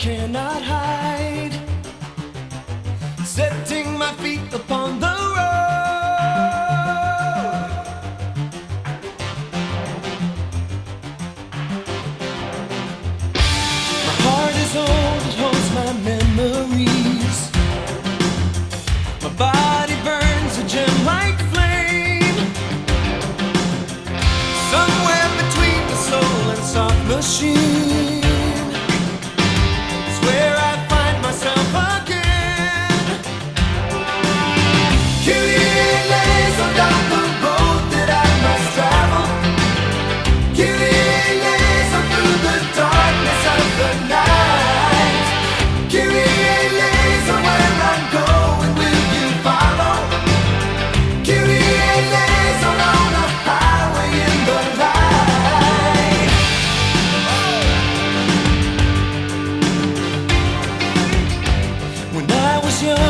cannot hide. Setting my feet apart. passion